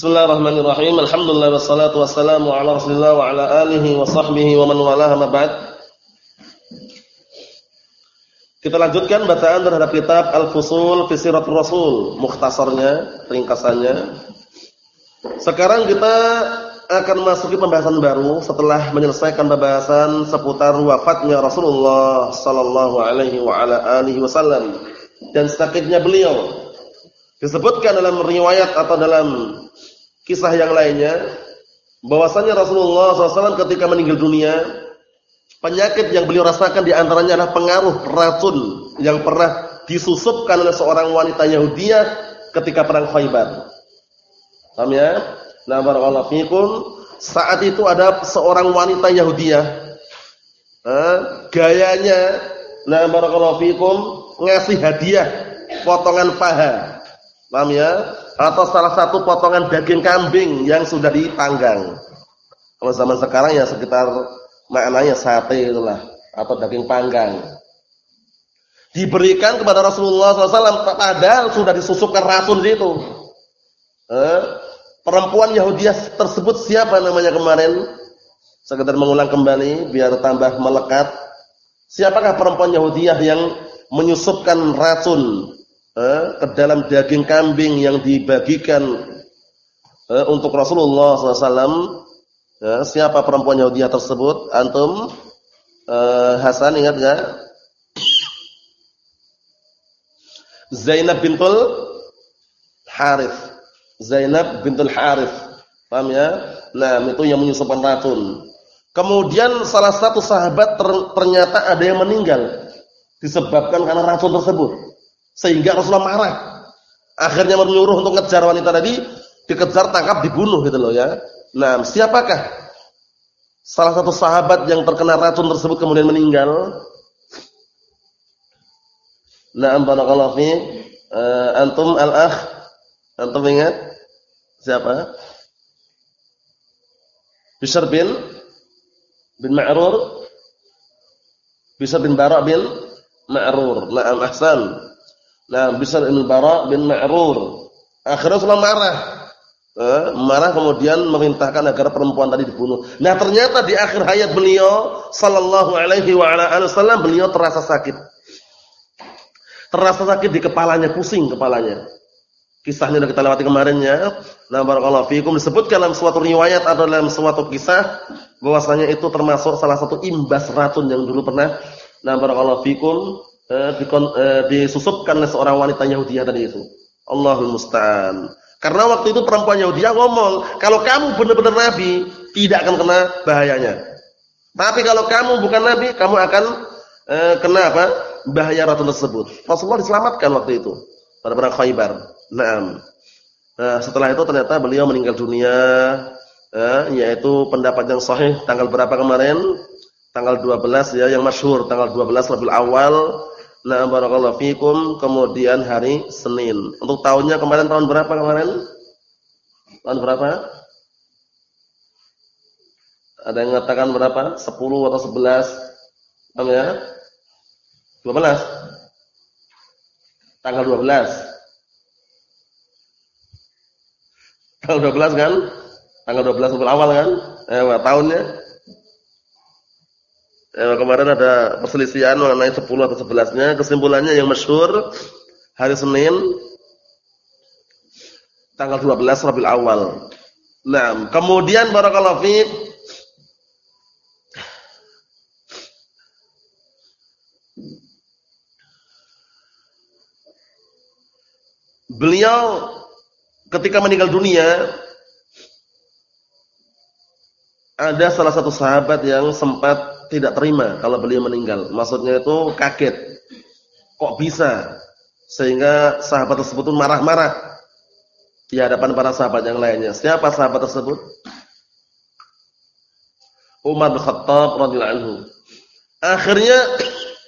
Bismillahirrahmanirrahim. Alhamdulillah wassalatu wassalamu ala Rasulillah wa ala alihi wa sahbihi wa man walaha ma ba'd. Kita lanjutkan bacaan terhadap kitab Al-Fusul fi Siratul Rasul, mukhtasarnya, ringkasannya. Sekarang kita akan masuki pembahasan baru setelah menyelesaikan pembahasan seputar wafatnya Rasulullah sallallahu alaihi wa ala alihi wasallam dan sakitnya beliau. Disebutkan dalam riwayat atau dalam kisah yang lainnya bahwasanya Rasulullah SAW ketika meninggal dunia penyakit yang beliau rasakan di antaranya adalah pengaruh racun yang pernah disusupkan oleh seorang wanita Yahudiyah ketika perang Khaybar. Paham ya? Nah, barakallahu fikum. Saat itu ada seorang wanita Yahudiyah. Eh, gayanya nah barakallahu fikum ngasih hadiah potongan paha. Paham ya? Atau salah satu potongan daging kambing yang sudah dipanggang. Kalau zaman sekarang ya sekitar maknanya sate itulah atau daging panggang. Diberikan kepada Rasulullah SAW padahal sudah disusupkan racun di situ. Eh, perempuan Yahudiah tersebut siapa namanya kemarin? Sekedar mengulang kembali biar tambah melekat. Siapakah perempuan Yahudiah yang menyusupkan racun eh, ke dalam daging kambing yang dibagikan eh, untuk Rasulullah SAW? Ya, siapa perempuan Yahudi tersebut? Antum uh, Hasan ingat enggak? Zainab bintul Harith. Zainab bintul Harith. Paham ya? Nah, itu yang menyusupkan racun. Kemudian salah satu sahabat ter, ternyata ada yang meninggal disebabkan karena racun tersebut. Sehingga Rasulullah marah. Akhirnya menyuruh untuk ngejar wanita tadi, dikejar, tangkap, dibunuh gitu loh ya. Nah, siapakah salah satu sahabat yang terkena racun tersebut kemudian meninggal? Nah, barakallahu fi uh, antum al-akh antum ingat siapa? Bishr bin bin Ma'rur Bishr bin Bara bin Ma'rur. Naam ahsan. Nah, Bishr bin Bara bin Ma'rur. Akhirnya Rasulullah marah eh, marah kemudian memerintahkan agar perempuan tadi dibunuh. Nah, ternyata di akhir hayat beliau sallallahu alaihi wa ala wasallam beliau terasa sakit. Terasa sakit di kepalanya, pusing kepalanya. Kisahnya sudah kita lewati kemarin ya. Nah, barakallahu fiikum disebutkan dalam suatu riwayat atau dalam suatu kisah bahwasanya itu termasuk salah satu imbas racun yang dulu pernah nah barakallahu fiikum eh, eh, disusupkan oleh seorang wanita Yahudi tadi itu. Allahul musta'an. Karena waktu itu perempuan Yahudi ngomong, kalau kamu benar-benar nabi, tidak akan kena bahayanya. Tapi kalau kamu bukan nabi, kamu akan eh, kena apa? Bahaya ratu tersebut. Rasulullah diselamatkan waktu itu pada perang Khaybar. Naam. Nah, setelah itu ternyata beliau meninggal dunia, eh, yaitu pendapat yang sahih tanggal berapa kemarin? Tanggal 12 ya, yang masyhur tanggal 12 Rabiul Awal Nah, barakallahu fikum. Kemudian hari Senin. Untuk tahunnya kemarin tahun berapa kemarin? Tahun berapa? Ada yang mengatakan berapa? 10 atau 11? Paham ya? 12. Tanggal 12. Tanggal 12 kan? Tanggal 12 awal kan? Eh, tahunnya eh, kemarin ada perselisihan mengenai 10 atau 11-nya. Kesimpulannya yang masyhur hari Senin tanggal 12 Rabiul Awal. Nah, kemudian barakallahu fiik Beliau ketika meninggal dunia ada salah satu sahabat yang sempat tidak terima kalau beliau meninggal. Maksudnya itu kaget. Kok bisa? Sehingga sahabat tersebut marah-marah di hadapan para sahabat yang lainnya. Siapa sahabat tersebut? Umar bin Khattab radhiyallahu anhu. Akhirnya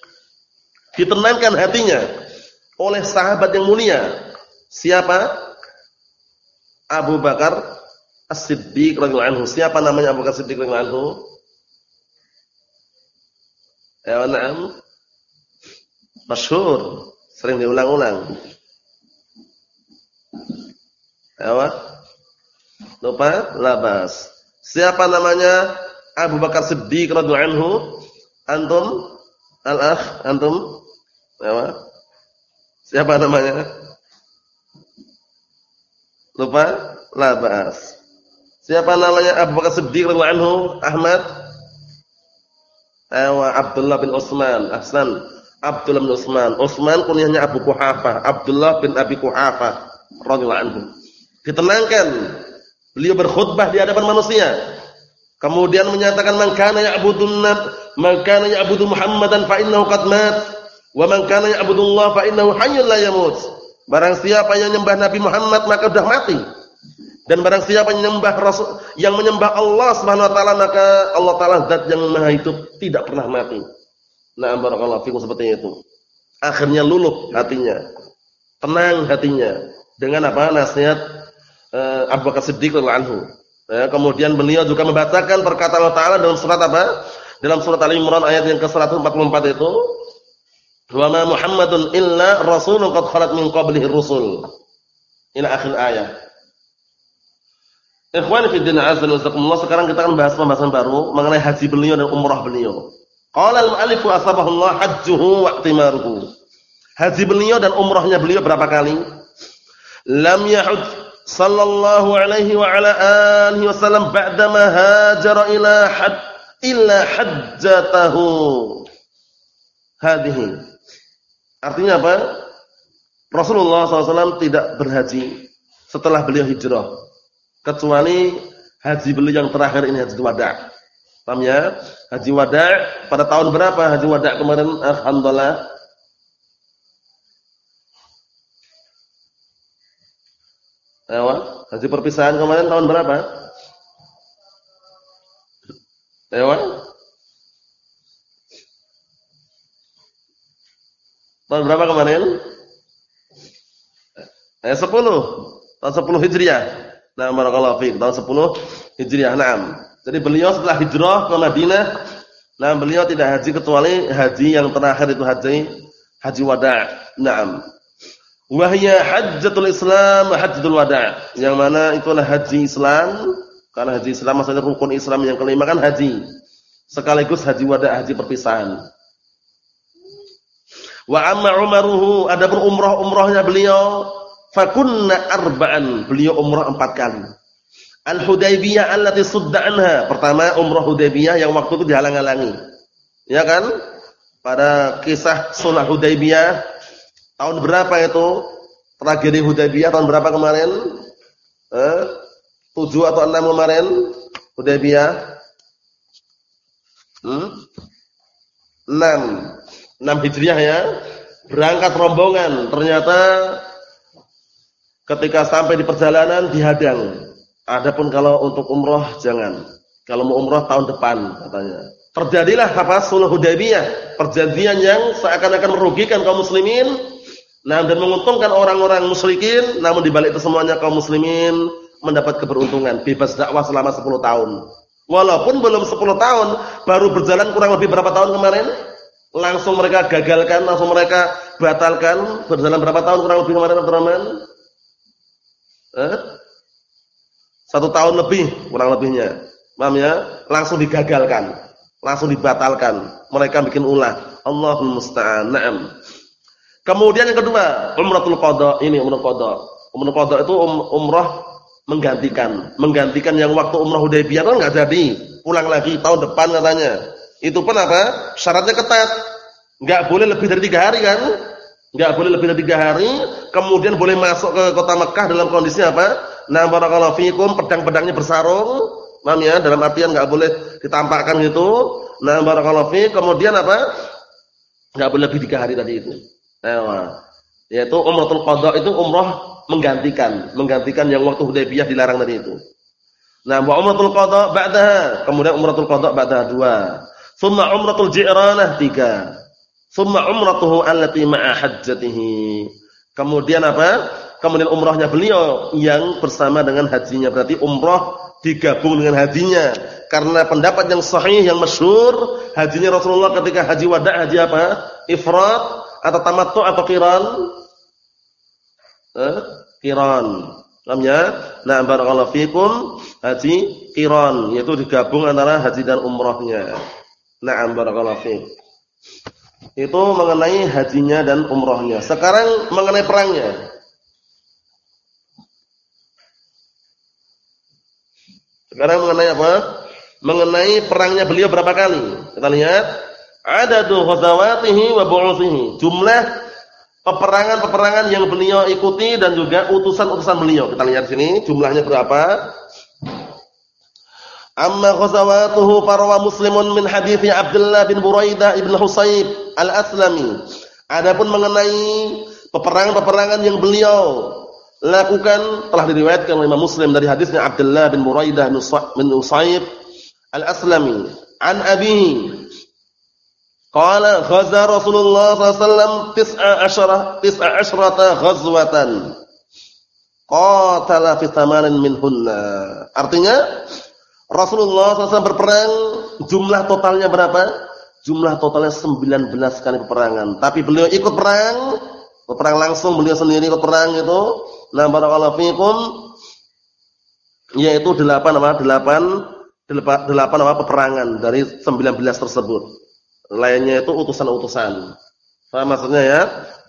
ditenangkan hatinya oleh sahabat yang mulia. Siapa? Abu Bakar As-Siddiq radhiyallahu anhu. Siapa namanya Abu Bakar As-Siddiq radhiyallahu anhu? Ya, na'am. Masyhur, sering diulang-ulang. Apa? Lupa? Labas. Siapa namanya? Abu Bakar Siddiq radhiyallahu anhu. Antum? Al-akh, antum? Apa? Siapa namanya? Lupa? Labas. Siapa namanya Abu Bakar Siddiq radhiyallahu anhu? Ahmad? Awa Abdullah bin Utsman. Ahsan. Abdullah bin Utsman. Utsman kunyahnya Abu Quhafah. Abdullah bin Abi Quhafah radhiyallahu anhu. Ditenangkan. Beliau berkhutbah di hadapan manusia. Kemudian menyatakan man kana ya'budun man kana ya'budu Muhammadan fa innahu qad mat wa man kana ya'budullah fa innahu hayyun la yamut. Barang siapa yang menyembah Nabi Muhammad maka sudah mati. Dan barang siapa menyembah Rasul yang menyembah Allah Subhanahu wa taala maka Allah taala zat yang maha hidup tidak pernah mati. Nah, barakallahu fikum seperti itu. Akhirnya luluh hatinya. Tenang hatinya dengan apa? nasihat uh, Abu Bakar Siddiq anhu. Ya, kemudian beliau juga membacakan perkataan Allah taala dalam surat apa? Dalam surat Al Imran ayat yang ke-144 itu, "Wa ma Muhammadun illa rasulun qad khalat min qablihi rusul." Ila akhir ayat. Ikhwani fi din azza wa sekarang kita akan bahas pembahasan baru mengenai haji beliau dan umrah beliau. Qala al-mu'allif asbahullah hajjuhu wa i'timaruhu. Haji beliau dan umrahnya beliau berapa kali? Lam yahud sallallahu alaihi wa ala alihi wasallam ba'dama hajara ila had illa hajjatahu. Hadhihi. Artinya apa? Rasulullah SAW tidak berhaji setelah beliau hijrah kecuali haji beliau yang terakhir ini haji wada. Paham ya? Haji wada pada tahun berapa haji wada kemarin? Alhamdulillah. Ewa, haji perpisahan kemarin tahun berapa? Ewa? Tahun berapa kemarin? Eh 10. Tahun 10 Hijriah. Nah, barakallahu fiik. Tahun 10 Hijriah. Naam. Jadi beliau setelah hijrah ke Madinah, nah beliau tidak haji kecuali haji yang terakhir itu haji haji wada'. Naam. Wahya hajjatul Islam, hajjatul wada'. Yang mana itulah haji Islam, karena haji Islam maksudnya rukun Islam yang kelima kan haji. Sekaligus haji wada', haji perpisahan. Wa amma umaruhu, adapun umrah-umrahnya beliau Fakunna arba'an. Beliau umrah empat kali. Al-Hudaybiyah allati sudda anha. Pertama umrah Hudaybiyah yang waktu itu dihalang-halangi. Ya kan? Pada kisah Sunnah Hudaybiyah tahun berapa itu? Tragedi Hudaybiyah tahun berapa kemarin? Eh, 7 atau 6 kemarin Hudaybiyah? Hmm? 6. 6 Hijriah ya. Berangkat rombongan, ternyata ketika sampai di perjalanan dihadang. Adapun kalau untuk umroh jangan. Kalau mau umroh tahun depan katanya. Terjadilah apa? Sulh Hudaybiyah, perjanjian yang seakan-akan merugikan kaum muslimin, nah dan menguntungkan orang-orang musyrikin, namun dibalik itu semuanya kaum muslimin mendapat keberuntungan, bebas dakwah selama 10 tahun. Walaupun belum 10 tahun, baru berjalan kurang lebih berapa tahun kemarin? Langsung mereka gagalkan, langsung mereka batalkan. Berjalan berapa tahun kurang lebih kemarin Abdurrahman? Eh? Satu tahun lebih kurang lebihnya. Paham ya? Langsung digagalkan, langsung dibatalkan. Mereka bikin ulah. Allahul musta'an. Kemudian yang kedua, umratul qada. Ini umrah qada. Umrah qada itu um, umrah menggantikan, menggantikan yang waktu umrah Hudaybiyah kan enggak jadi. Pulang lagi tahun depan katanya. Itu pun apa? Syaratnya ketat. Enggak boleh lebih dari tiga hari kan? Enggak boleh lebih dari tiga hari, kemudian boleh masuk ke kota Mekah dalam kondisi apa? Nah, barakallahu fiikum, pedang-pedangnya bersarung. Paham ya? Dalam artian enggak boleh ditampakkan gitu. Nah, barakallahu fiik, kemudian apa? Enggak boleh lebih tiga hari tadi itu. Nah, yaitu umratul qada itu umrah menggantikan, menggantikan yang waktu Hudaybiyah dilarang tadi itu. Nah, wa umratul qada ba'daha, kemudian umratul qada ba'daha dua. Tsumma umratul ji'ranah tiga. Summa umratuhu allati ma'a hajjatihi. Kemudian apa? Kemudian umrahnya beliau yang bersama dengan hajinya. Berarti umrah digabung dengan hajinya. Karena pendapat yang sahih yang masyhur, hajinya Rasulullah ketika haji wada' haji apa? Ifrat atau tamattu atau qiran? Eh? Qiran. Namanya, nah barakallahu fikum haji qiran, yaitu digabung antara haji dan umrohnya. Na'am barakallahu fikum. Itu mengenai hajinya dan umrohnya. Sekarang mengenai perangnya. Sekarang mengenai apa? Mengenai perangnya beliau berapa kali? Kita lihat, ada tuh ghazawatihi wa bu'uthihi. Jumlah peperangan-peperangan yang beliau ikuti dan juga utusan-utusan beliau. Kita lihat sini jumlahnya berapa? Amma ghazawatuhu farwa Muslimun min hadithi Abdullah bin Buraidah ibn Husayb al-Aslami. Adapun mengenai peperangan-peperangan yang beliau lakukan telah diriwayatkan oleh Imam Muslim dari hadisnya Abdullah bin Buraidah bin Husayb al-Aslami an abihi Qala ghaza Rasulullah sallallahu tis'a asyrata ghazwatan. Qatala fi thamanin minhunna. Artinya Rasulullah SAW berperang jumlah totalnya berapa? Jumlah totalnya 19 kali peperangan. Tapi beliau ikut perang, perang langsung beliau sendiri ikut perang itu. Nah, barakallahu fikum yaitu 8 apa? 8 8 apa peperangan dari 19 tersebut lainnya itu utusan-utusan. Paham maksudnya ya?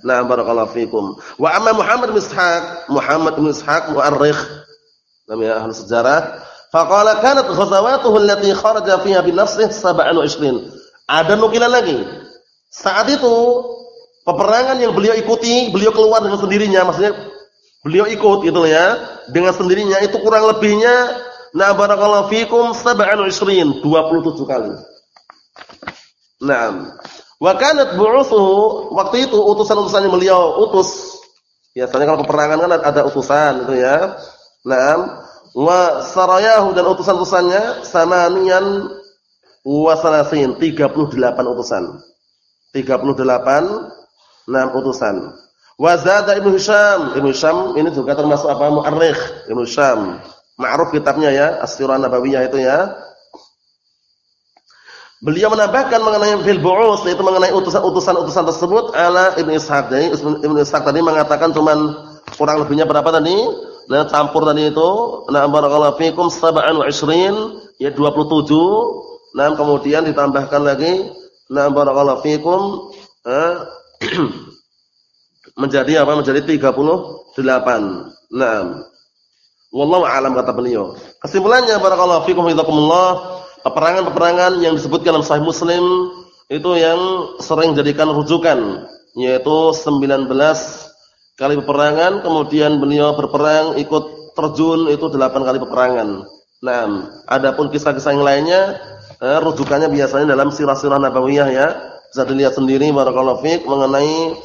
Nah, barakallahu fikum. Wa amma Muhammad bin Ishaq, Muhammad bin Ishaq mu'arrikh namanya ahli sejarah, faqala kanat ghazawatuhu allati kharaja fiha bi nafsihi 27. Ada nukilan lagi. Saat itu peperangan yang beliau ikuti, beliau keluar dengan sendirinya, maksudnya beliau ikut gitu ya, dengan sendirinya itu kurang lebihnya na barakallahu fikum 27, 27 kali. Naam. Wa kanat waktu itu utusan-utusannya beliau utus. Biasanya kalau peperangan kan ada utusan itu ya. Naam. Wa sarayahu dan utusan-utusannya samanian wa salasin 38 utusan. 38 enam utusan. Wa zada Ibnu Hisham. Ibnu Hisham ini juga termasuk apa? Mu'arrikh Ibnu Hisham. Ma'ruf kitabnya ya, As-Sirah Nabawiyah itu ya. Beliau menambahkan mengenai fil bu'us yaitu mengenai utusan-utusan tersebut ala Ibnu Ishaq. Ibnu Ishaq tadi mengatakan cuman kurang lebihnya berapa tadi? Nah, campur tadi itu na barakallahu fikum 27 ya 27. Nah, kemudian ditambahkan lagi na barakallahu fikum eh, menjadi apa? Menjadi 38. Nah, wallahu alam kata beliau. Kesimpulannya barakallahu fikum hidakumullah peperangan-peperangan yang disebutkan dalam Sahih Muslim itu yang sering jadikan rujukan yaitu 19 kali peperangan kemudian beliau berperang ikut terjun itu 8 kali peperangan. Nah, adapun kisah-kisah yang lainnya eh, rujukannya biasanya dalam sirah-sirah nabawiyah ya. Bisa dilihat sendiri barakallahu fiik mengenai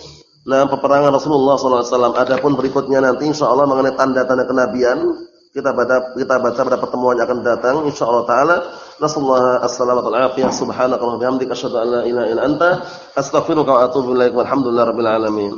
nah peperangan Rasulullah SAW. Adapun berikutnya nanti insyaallah mengenai tanda-tanda kenabian kita baca kita baca pada pertemuan yang akan datang insyaallah taala nasallahu as-salamata wal afiyah subhanaka wa bihamdika asyhadu an la ilaha illa anta astaghfiruka wa atubu ilaik alamin